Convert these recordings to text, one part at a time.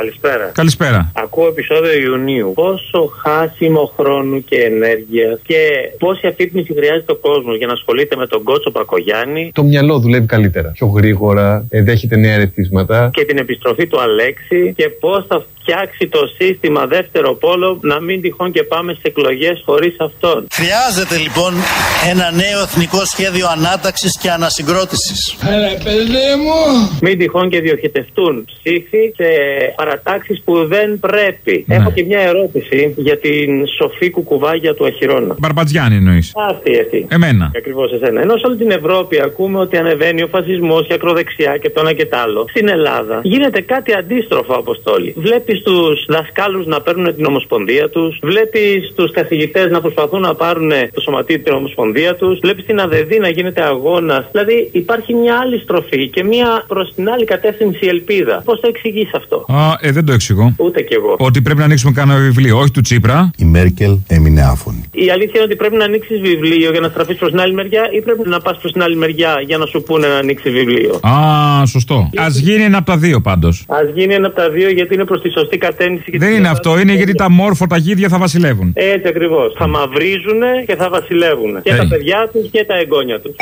Καλησπέρα. Καλησπέρα. Ακούω επεισόδιο Ιουνίου. Πόσο χάσιμο χρόνου και ενέργεια και πόση αφύπνιση χρειάζεται ο κόσμος για να ασχολείται με τον Κότσο Πακογιάννη. Το μυαλό δουλεύει καλύτερα. Πιο γρήγορα, δέχεται νέα ρεθίσματα. Και την επιστροφή του Αλέξη και πώς θα φτιάξει το σύστημα δεύτερο πόλο να μην τυχόν και πάμε σε εκλογές χωρίς αυτόν. Χρειάζεται λοιπόν ένα νέο εθνικό σχέδιο ανάταξης και ανασυγκρότησης. Έλα, παιδί μου. Μην τυχόν και διοχετευτούν ψήφοι σε παρατάξεις που δεν πρέπει. Έχω και μια ερώτηση για την σοφή κουκουβάγια του Αχυρώνα. Μπαρμπατζιάννη εννοείς. Αυτή, αυτή. Εμένα. Ακριβώς εσένα. Ενώ σε όλη την Ευρώπη ακούμε ότι ανεβαίνει ο φασισμός και ακροδεξιά και το ένα και το άλλο. Στην Ελλάδα γίνεται κάτι αντίστροφο, Αποστόλη. Βλέπεις τους δασκάλους να παίρνουν την ομοσπονδία τους, βλέπεις τους καθηγητές να προσπαθούν να πάρουν το σωματείο την ομοσπονδία τους, βλέπεις την ΑΔΕΔΗ να γίνεται αγώνας. Δηλαδή υπάρχει μια άλλη στροφή και μια προς την άλλη κατεύθυνση ελπίδα. Πώς το εξηγείς αυτό; Α, ε, δεν το εξηγώ. Ούτε κι εγώ. Ότι πρέπει να ανοίξουμε κανένα βιβλίο, όχι του Τσίπρα. Η Μέρκελ έμεινε άφωνη. Η αλήθεια είναι ότι πρέπει να ανοίξεις βιβλίο για να στραφείς προς την άλλη μεριά ή πρέπει να πας προς την άλλη μεριά για να σου πούνε να ανοίξεις βιβλίο; Α, σωστό. Α γίνει ένα από τα δύο πάντως. Α γίνει ένα από τα δύο γιατί είναι προς τη σωστή κατεύθυνση. και Δεν την είναι κατάσταση. αυτό, είναι γιατί τα μόρφωτα γίδια θα βασιλεύουν. Έτσι ακριβώς. Θα μαυρίζουν και θα βασιλεύουν. Και Ε. τα παιδιά τους και τα εγγόνια τους.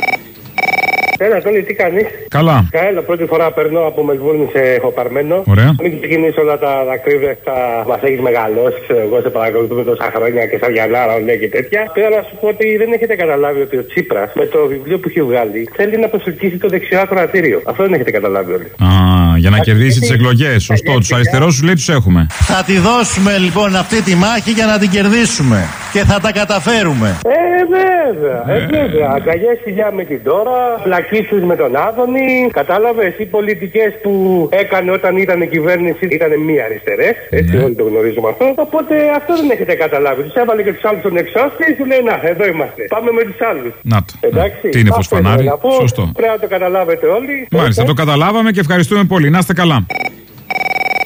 Έλα, Τόλι, τι κάνεις; Καλά. Καλά, πρώτη φορά περνώ από Μελβούρνη σε εχοπαρμένο. Ωραία. Μην ξεκινήσω όλα τα δακρύβρεχτα μας έχεις μεγαλώσει, ξέρω εγώ, σε παρακολουθούμε τόσα χρόνια και σαν Γιανάρα, ναι και τέτοια. Θέλω να σου πω ότι δεν έχετε καταλάβει ότι ο Τσίπρας με το βιβλίο που έχει βγάλει θέλει να προσελκύσει το δεξιό ακροατήριο. Αυτό δεν έχετε καταλάβει όλοι. Α, για να κερδίσει τις εκλογές. Σωστό. Τους αριστερούς σου λέει τους έχουμε. Θα τη δώσουμε λοιπόν αυτή τη μάχη για να την κερδίσουμε. Και θα τα καταφέρουμε. Ε, βέβαια, ε, βέβαια. Αγκαλιές φιλιά με την τώρα, πλακίσει με τον Άδωνη. Κατάλαβες, οι πολιτικές που έκανε όταν ήταν η κυβέρνηση ήταν μη αριστερές. Έτσι, όλοι το γνωρίζουμε αυτό. Οπότε αυτό δεν έχετε καταλάβει. Τους έβαλε και τους άλλους στον εξώστη και σου λέει Να, εδώ είμαστε. Πάμε με τους άλλους. Να το. Εντάξει. Τι είναι Αυτό φωσφανάρι. ήθελα να πω. Σωστό. Πρέπει να το καταλάβετε όλοι. Μάλιστα, το καταλάβαμε και ευχαριστούμε πολύ. Να είστε καλά.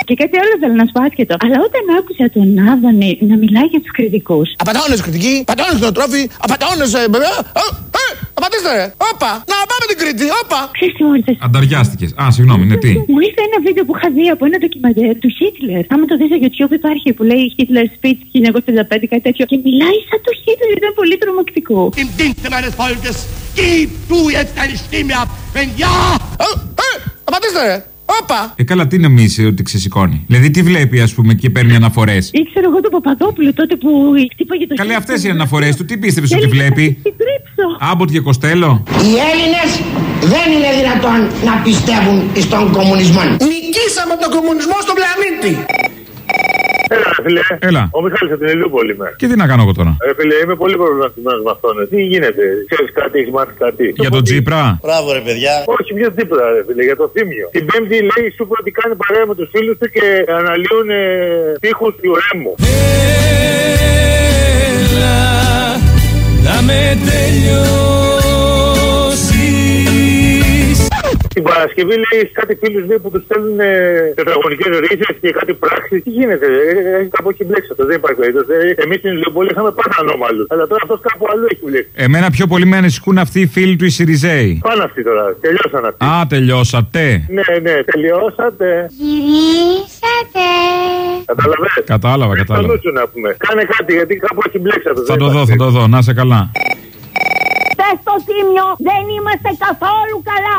Και κάτι άλλο θέλω να σου πω άσχετο. Αλλά όταν άκουσα τον Άδωνη να μιλάει για τους κριτικούς. Απαταιώνε κριτική, απαταιώνε κτηνοτρόφοι, απαταιώνε βέβαια. Ε, ε, απαντήστε ρε. Όπα, να πάμε την Κρήτη, όπα. Ξέρεις τι μου ήρθε; Ανταριάστηκες. Α, συγγνώμη, είναι τι; Μου ήρθε ένα βίντεο που είχα δει από ένα ντοκιμαντέρ του Χίτλερ. Άμα το δεις στο YouTube υπάρχει που λέει Hitler Speech 1955 κάτι τέτοιο. Και μιλάει σαν το Χίτλερ, ήταν πολύ τρομακτικό. Im Dienste meines Volkes, gib du jetzt deine Stimme ab, wenn ja. Ε, ε, απαντήστε ρε. Όπα. Ε, καλά, τι νομίζεις ότι ξεσηκώνει; Δηλαδή, τι βλέπει, ας πούμε, και παίρνει αναφορές; Ήξερα εγώ τον Παπαδόπουλο τότε που χτύπαγε το Καλέ, χέρι αυτές του. οι αναφορές του, τι πίστεψε ότι Θέλει να βλέπει; την τρίψω. Άμποτ και Κοστέλο. Οι Έλληνες δεν είναι δυνατόν να πιστεύουν στον κομμουνισμό. Νικήσαμε τον κομμουνισμό στον πλανήτη. Έλα, φίλε. Έλα. Ο Μιχάλης από την Ηλιούπολη είμαι. Και τι να κάνω εγώ τώρα; Ε, φίλε, είμαι πολύ προβληματισμένος με αυτόν. Τι γίνεται, ξέρεις κάτι, έχεις μάθει κάτι; Για τον Τσίπρα. Μπράβο ρε παιδιά. Όχι, πιο τίποτα, ρε φίλε, για το θύμιο. Την Πέμπτη λέει σου είπε ότι κάνει παρέα με τους φίλους του και αναλύουν ε, τείχου του Ρέμου. Την Παρασκευή λέει κάτι φίλους λέει που τους στέλνουν ε, τετραγωνικές ρίζες και κάτι πράξει. Τι γίνεται, ε, ε, κάπου έχει μπλέξει αυτό. Δεν υπάρχει περίπτωση. Εμείς στην Λιμπολή είχαμε πάντα ανώμαλους. Αλλά τώρα αυτός κάπου αλλού έχει μπλέξει. Εμένα πιο πολύ με ανησυχούν αυτοί οι φίλοι του οι Σιριζέοι. Πάνε αυτοί τώρα, τελειώσαν αυτοί. Α, τελειώσατε. Ναι, ναι, τελειώσατε. Γυρίσατε. Καταλαβαίνετε. Κατάλαβα, Στο κατάλαβα. νου σου να πούμε. Κάνε κάτι γιατί κάπου έχει μπλέξει αυτός. Θα Δεν το δω, υπάρχει. θα το δω. Να είσαι καλά. Πες στο Τίμιο δεν είμαστε καθόλου καλά.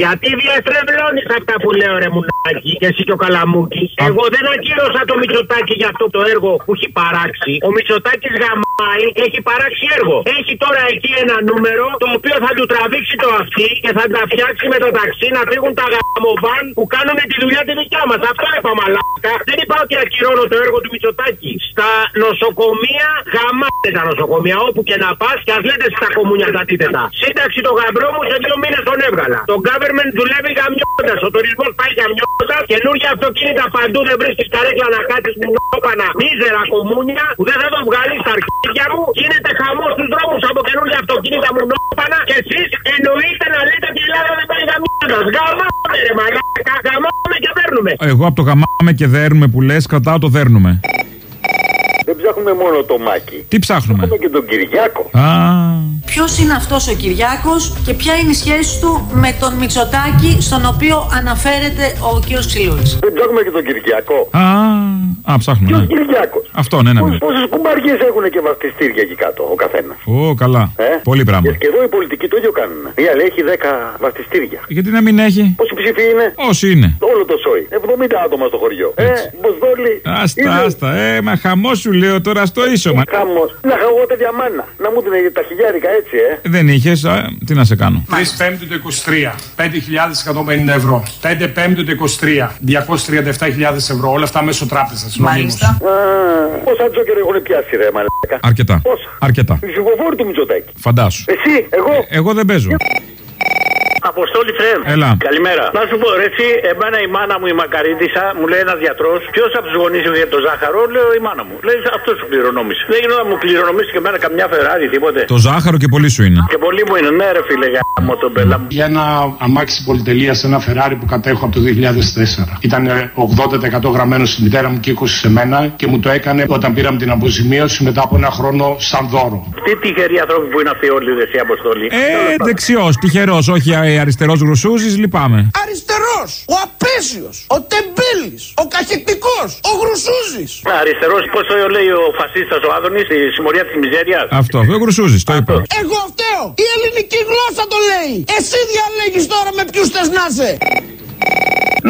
Γιατί διαστρεβλώνει αυτά που λέω, ρε Μουνάκη, και εσύ και ο Καλαμούκης. Εγώ δεν ακύρωσα το Μητσοτάκη για αυτό το έργο που έχει παράξει. Ο Μητσοτάκης γαμάει, έχει παράξει έργο. Έχει τώρα εκεί ένα νούμερο το οποίο θα του τραβήξει το αυτί και θα τα φτιάξει με το ταξί να φύγουν τα γαμοβάν που κάνουν τη δουλειά τη δικιά μας. Αυτό είπα μαλάκα. Δεν είπα ότι ακυρώνω το έργο του Μητσοτάκη. Στα νοσοκομεία γαμάτε τα νοσοκομεία όπου και να πας και ας λέτε στα κομμούνια τα αντίθετα. Σύνταξη το γαμπρό μου σε δύο μήνες τον έβγαλα. Το government δουλεύει γαμιώντα. Ο τουρισμός πάει γαμιώντα. Καινούργια αυτοκίνητα παντού δεν βρίσκεις καρέκλα να κάτσεις μου νόπανα. Μίζερα κομμούνια που δεν θα το βγάλεις στα αρχίδια μου. Γίνεται χαμός στους δρόμους από καινούργια αυτοκίνητα μου νόπανα. Και εσείς εννοείτε να λέτε ότι η Ελλάδα δεν πάει γαμιώντα. Γαμάμε ρε μαλάκα. Γαμάμε και παίρνουμε. Εγώ από το γαμάμε και δέρνουμε που λες, κρατάω το δέρνουμε. Δεν ψάχνουμε μόνο το Μάκη. Τι ψάχνουμε; Ψάχνουμε και τον Κυριάκο. Α, Ποιος είναι αυτός ο Κυριάκος και ποια είναι η σχέση του με τον Μητσοτάκη, στον οποίο αναφέρεται ο κ. Ξυλούλης. Δεν ψάχνουμε και τον Κυριάκο. α, α, ψάχνουμε. Ποιος ναι. Κυριάκος; Αυτό, ναι, ναι. ναι. Πόσες κουμπαριές έχουν και βαφτιστήρια εκεί κάτω ο καθένας; Ω, καλά. Ε; Πολύ πράγμα. Και εδώ οι πολιτικοί το ίδιο κάνουν. Η άλλη έχει 10 βαφτιστήρια. Γιατί να μην έχει; Πόσοι ψήφοι είναι; Όσοι είναι. Όλο το σόι. 70 άτομα στο χωριό. Ε, Μποσδόλη. Άστα, άστα. Ε, μα χαμός σου λέω τώρα στο ίσωμα. Χαμός. Να είχα εγώ τέτοια μάνα. Να μου την τα χιλιάρικα έτσι, ε. Δεν είχες, τι να σε κάνω. 3 Πέμπτου το 23, 5.150 ευρώ. 5 Πέμπτου το 23, 237.000 ευρώ. Όλα αυτά μέσω τράπεζας. Μάλιστα. Α, Πόσα τζόκερ έχουν πιάσει, ρε μαλάκα; Αρκετά. Πόσα; Αρκετά. Οι ψηφοφόροι του Μητσοτάκη. Φαντάσου. Εσύ, εγώ; Εγώ δεν παίζω. Αποστόλη Φρέμ. Έλα. Καλημέρα. Να σου πω, ρε, εσύ, εμένα η μάνα μου η μακαρίτησα, μου λέει ένας γιατρός, ποιος από τους γονείς σου για το ζάχαρο, λέω η μάνα μου. Λέει αυτό σου κληρονόμησε. Δεν γινόταν να μου κληρονομήσει και εμένα καμιά Φεράρι, τίποτε. Το ζάχαρο και πολύ σου είναι. Και πολύ μου είναι, ναι, ρε φίλε, για μου τον πέλα μου. Για ένα αμάξι πολυτελεία, ένα Ferrari που κατέχω από το 2004. Ήταν 80% γραμμένο στη μητέρα μου και 20% σε μένα και μου το έκανε όταν πήραμε την αποζημίωση μετά από ένα χρόνο σαν δώρο. Τι τυχεροί άνθρωποι που είναι αυτοί όλοι, ρε, εσύ, Αποστόλη. Ε, δεξιός, τυχερός, όχι αριστερός γρουσούζη, λυπάμαι. Αριστερός, ο απέσιος, ο τεμπέλης, ο καχεκτικός, ο γρουσούζης. Αριστερός, πώ το λέει ο φασίστας ο Άδωνης, στη συμμορία της μιζέριας; Αυτό, ο γρουσούζης, το είπα. Εγώ φταίω. Η ελληνική γλώσσα το λέει. Εσύ διαλέγεις τώρα με ποιους θες να είσαι.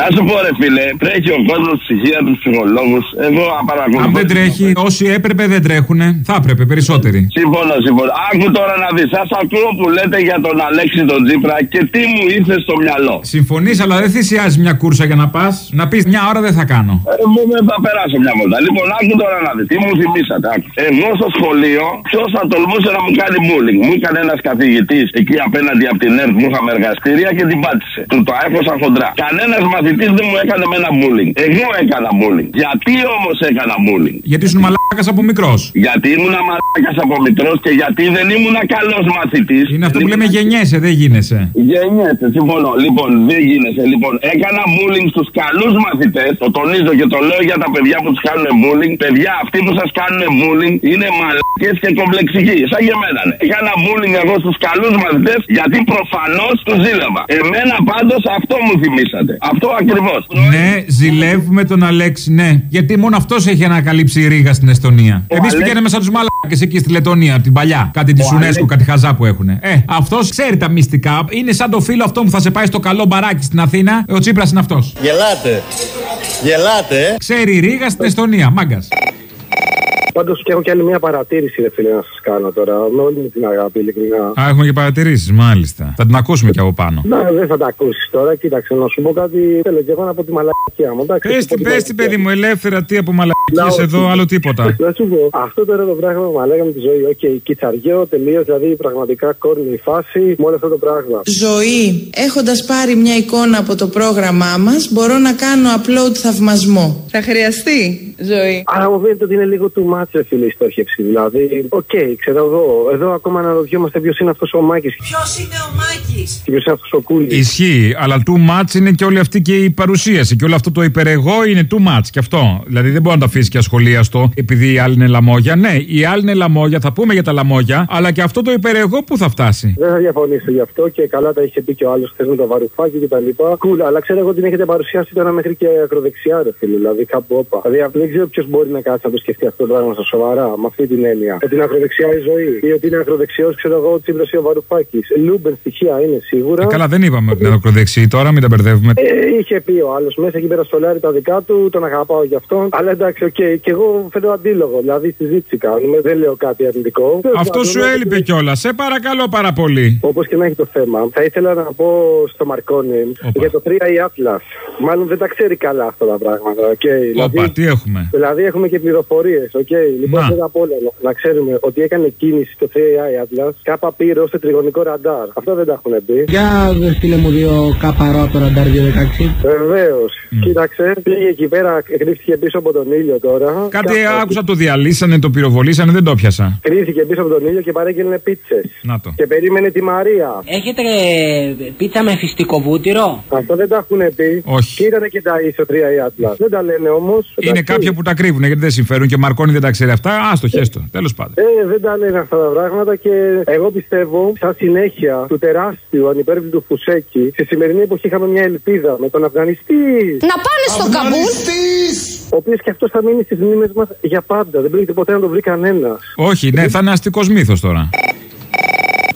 Να σου πω ρε φίλε, τρέχει ο κόσμος ψυχία τους ψυχολόγους. Εγώ απαρακολουθώ. Αν δεν τρέχει, όσοι έπρεπε δεν τρέχουνε. Θα έπρεπε περισσότεροι. Συμφωνώ, συμφωνώ. Άκου τώρα να δεις. Σας ακούω που λέτε για τον Αλέξη τον Τζίπρα και τι μου ήρθε στο μυαλό. Συμφωνείς, αλλά δεν θυσιάζεις μια κούρσα για να πας. Να πεις μια ώρα δεν θα κάνω. Ε, μου με θα περάσω μια βόλτα. Λοιπόν, άκου τώρα να δεις. Τι μου θυμήσατε. Άκου. Εγώ στο σχολείο, ποιος θα τολμούσε να μου κάνει bullying. Μου έκανε ένας καθηγητής εκεί απέναντι από την ΕΡΤ που είχαμε εργαστήρια και την πάτησε. Του το έφωσα χοντρά. Κανένας μαθητή δεν μου έκανε με ένα bullying. Εγώ έκανα bullying. Γιατί όμως έκανα bullying. Γιατί ήσουν μαλάκας από μικρός. Γιατί ήμουν μαλάκας από μικρός και γιατί δεν ήμουν καλός μαθητής. Είναι αυτό που λέμε γεννιέσαι, δεν γίνεσαι. Γεννιέσαι, συμφωνώ. Λοιπόν, δεν γίνεσαι. Λοιπόν, έκανα bullying στους καλούς μαθητές. Το τονίζω και το λέω για τα παιδιά που τους κάνουν bullying. Παιδιά, αυτοί που σας κάνουν bullying είναι μαλακέ και κομπλεξικοί. Σαν και εμένα. ναι. Έκανα bullying εγώ στους καλούς μαθητές γιατί προφανώς τους ζήλευα. Εμένα πάντως αυτό μου θυμήσατε. Αυτό ακριβώς. Ναι, ζηλεύουμε τον Αλέξη, ναι. Γιατί μόνο αυτός έχει ανακαλύψει η Ρήγα στην Εστονία. Εμείς Αλέξης- πηγαίναμε σαν τους μαλάκες εκεί στη Λετωνία, την παλιά. Κάτι της UNESCO, Αλέξης- κάτι χαζά που έχουν. Ε, αυτός ξέρει τα μυστικά. Είναι σαν το φίλο αυτό που θα σε πάει στο καλό μπαράκι στην Αθήνα. Ο Τσίπρας είναι αυτός. Γελάτε. Γελάτε, ε. Ξέρει η Ρήγα στην Εστονία, μάγκας. Πάντως και έχω και άλλη μια παρατήρηση, ρε φίλε, να σας κάνω τώρα. Με όλη μου την αγάπη, ειλικρινά. Α, έχουμε και παρατηρήσεις, μάλιστα. Θα την ακούσουμε κι από πάνω. Να, δεν θα τα ακούσεις τώρα. Κοίταξε, να σου πω κάτι. Θέλω και εγώ να πω τη μαλακία μου. εντάξει, Πες να πω την, τη πες μαλακία. την, παιδί μου, ελεύθερα τι από Να, μαλακίες όχι. εδώ, άλλο τίποτα. Να σου πω, αυτό τώρα το πράγμα που μα λέγαμε τη ζωή. OK, okay, κιτσαριό, τελείως, δηλαδή πραγματικά corny η φάση με όλο αυτό το πράγμα. Ζωή, έχοντας πάρει μια εικόνα από το πρόγραμμά μας, μπορώ να κάνω upload θαυμασμό. Θα χρειαστεί, Ζωή. Άρα μου φαίνεται ότι είναι λίγο too much, φίλε, η στόχευση. Δηλαδή, οκ, ξέρω εγώ. Εδώ ακόμα αναρωτιόμαστε ποιος είναι αυτός ο Μάκης Ποιος είναι ο Μάκης; και ποιος είναι αυτός ο Κούλης. Ισχύει, αλλά too much είναι και όλη αυτή και η παρουσίαση. Και όλο αυτό το υπερεγώ είναι too much και αυτό. Δηλαδή δεν μπορεί να το αφήσεις και ασχολίαστο επειδή οι άλλοι είναι λαμόγια. Ναι, οι άλλοι είναι λαμόγια, θα πούμε για τα λαμόγια, αλλά και αυτό το υπερεγώ που θα φτάσει; Δεν θα διαφωνήσω γι' αυτό και καλά τα είχε πει και ο άλλος χθες με το Βαρουφάκη και τα λοιπά. Κούλ, αλλά ξέρω εγώ την έχετε παρουσιάσει τώρα μέχρι και ακροδεξιά, ρε φίλε. Δηλαδή κάπου όπα. Δηλαδή δεν ξέρω ποιος μπορεί να κάτσει να το σκεφτεί αυτό το πράγμα στα σοβαρά, με αυτή την έννοια. Ότι είναι ακροδεξιά η Ζωή ή ότι είναι ακροδεξιός, ξέρω εγώ, ο Τσίπρας ή ο Βαρουφάκης. Λούμπεν στοιχεία είναι σίγουρα. Ε, καλά, δεν είπαμε ότι είναι ακροδεξιοί τώρα, μην τα μπερδεύουμε. Ε, είχε πει ο άλλος μέσα εκεί πέρα στο λάρι τα δικά του, τον αγαπάω γι' αυτό. Αλλά εντάξει, οκ, και εγώ φέρνω αντίλογο. Δηλαδή συζήτηση κάνουμε, δεν λέω κάτι αρνητικό. Αυτό σου έλειπε κιόλας. Σε παρακαλώ πάρα πολύ. Όπως και να έχει το θέμα, θα ήθελα να πω στο Μαρκόνι για το 3 η Atlas. Μάλλον δεν τα ξέρει καλά αυτά τα πράγματα. Okay. Όπα, Δηλαδή, τι έχουμε; Δηλαδή έχουμε και πληροφορίες. Okay. Λοιπόν, Να. πρώτα απ' όλα να ξέρουμε ότι έκανε κίνηση το 3i Atlas κάπα πύρο σε τριγωνικό ραντάρ. Αυτό δεν τα έχουν πει. Για στείλε μου δύο καπαρό από το ραντάρ 216. Βεβαίως. Κοίταξε, πήγε εκεί πέρα, κρύφτηκε πίσω από τον ήλιο τώρα. Κάτι Κάπου- άκουσα το διαλύσανε, το πυροβολήσανε, δεν το πιάσα. Κρύφτηκε πίσω από τον ήλιο και παρέγγελνε πίτσες. Να το. Και περίμενε τη Μαρία. Έχετε ε, πίτσα με φυστικό βούτυρο; Αυτό δεν τα έχουν πει. Όχι. Και ήταν και τα ίσο 3 η Atlas. Δεν τα λένε όμως. Είναι κάποιοι κάποιοι που τα κρύβουν γιατί δεν συμφέρουν και ο Μαρκόνι δεν τα ξέρει αυτά. Άστο, χέστο. Τέλος πάντων. Ε, δεν τα λένε αυτά τα πράγματα και εγώ πιστεύω, σαν συνέχεια του τεράστιου ανυπέρβλητου Φουσέκη, στη σημερινή εποχή είχαμε μια ελπίδα με τον Αφγανιστή. Να πάνε στο Καμπούλ. Ο οποίος και αυτός θα μείνει στις μνήμες μας για πάντα. Δεν πρέπει ποτέ να το βρει κανένας. Όχι, ναι, θα είναι αστικός μύθος τώρα.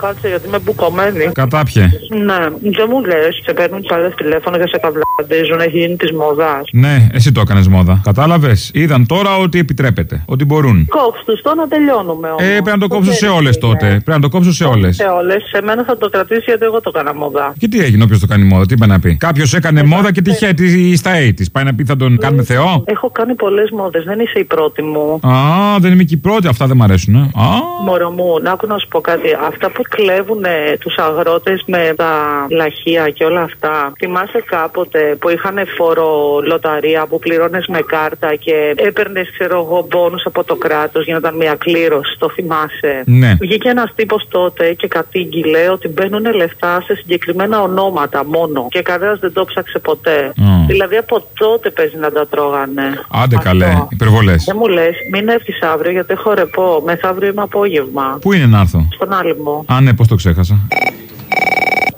Κάτσε γιατί είμαι μπουκωμένη. Κατάπιε. Ναι, δεν μου λες, σε παίρνουν τις άλλες τηλέφωνα και σε καβλαντίζουν, έχει γίνει της μοδά. Ναι, εσύ το έκανες μόδα. Κατάλαβες; Είδαν τώρα ότι επιτρέπεται. Ότι μπορούν. Κόψ τους το να τελειώνουμε όμως. Ε, πρέπει να το κόψω σε όλες τότε. Πρέπει να το κόψω σε όλες. Σε όλες. Σε μένα θα το κρατήσει γιατί εγώ το έκανα μοδά. Και τι έγινε, όποιος το κάνει μόδα, τι είπε να πει; Κάποιος έκανε μόδα και τυχαία τη στα 80 Πάει να πει θα τον κάνουμε Θεό; Έχω κάνει πολλές μόδες, δεν είσαι η πρώτη μου. Α, δεν είμαι και η πρώτη, αυτά δεν μ' αρέσουν. Ε. Α, Μωρό μου, να άκου να σου πω κάτι. Αυτά που κλέβουν τους αγρότες με τα λαχεία και όλα αυτά. Θυμάσαι κάποτε που είχαν φορολοταρία που πληρώνες με κάρτα και έπαιρνες, ξέρω εγώ, μπόνους από το κράτος για να ήταν μια κλήρωση. Το θυμάσαι; Ναι. Βγήκε ένας τύπος τότε και κατήγγειλε ότι μπαίνουν λεφτά σε συγκεκριμένα ονόματα μόνο και κανένας δεν το ψάξε ποτέ. Mm. Δηλαδή από τότε παίζει να τα τρώγανε. άντε καλέ, υπερβολές. Δεν μου λες, μην έρθεις αύριο γιατί έχω ρεπό. Μεθαύριο είμαι απόγευμα. Πού είναι να έρθω; Στον άλυμο. Α, ναι, πώς το ξέχασα.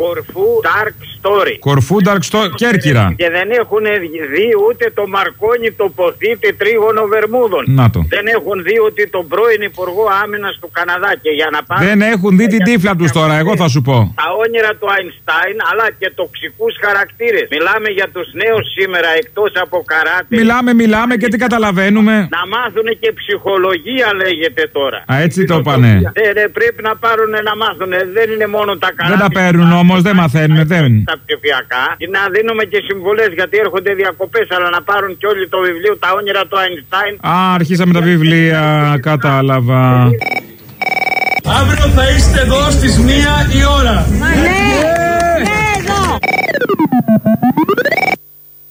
Κορφού Dark Story. Κορφού Dark Story, Κέρκυρα. Και δεν έχουν δει ούτε το Μαρκόνι το ποθήτη τρίγωνο Βερμούδων. Να το. Δεν έχουν δει ότι τον πρώην Υπουργό Άμυνας του Καναδά. Και για να πάρουν. Δεν έχουν δει την τύφλα τους τώρα, εγώ θα σου πω. Τα όνειρα του Αϊνστάιν αλλά και τοξικούς χαρακτήρες. Μιλάμε για τους νέους σήμερα εκτός από καράτε. Μιλάμε, μιλάμε και τι καταλαβαίνουμε. Να μάθουν και ψυχολογία λέγεται τώρα. Α, έτσι το είπανε. Ε, ρε, πρέπει να πάρουν να μάθουν. Δεν είναι μόνο τα καράτε. Δεν τα παίρνουν όμως, όμως, δεν μαθαίνουν. Δεν. Τα ψηφιακά και να δίνουμε και συμβουλές γιατί έρχονται διακοπές. Αλλά να πάρουν και όλοι το βιβλίο Τα όνειρα του Αϊνστάιν. Α, αρχίσαμε τα βιβλία. Κατάλαβα. Αύριο θα είστε εδώ στις μία η ώρα. Μα ναι! Ναι, εδώ!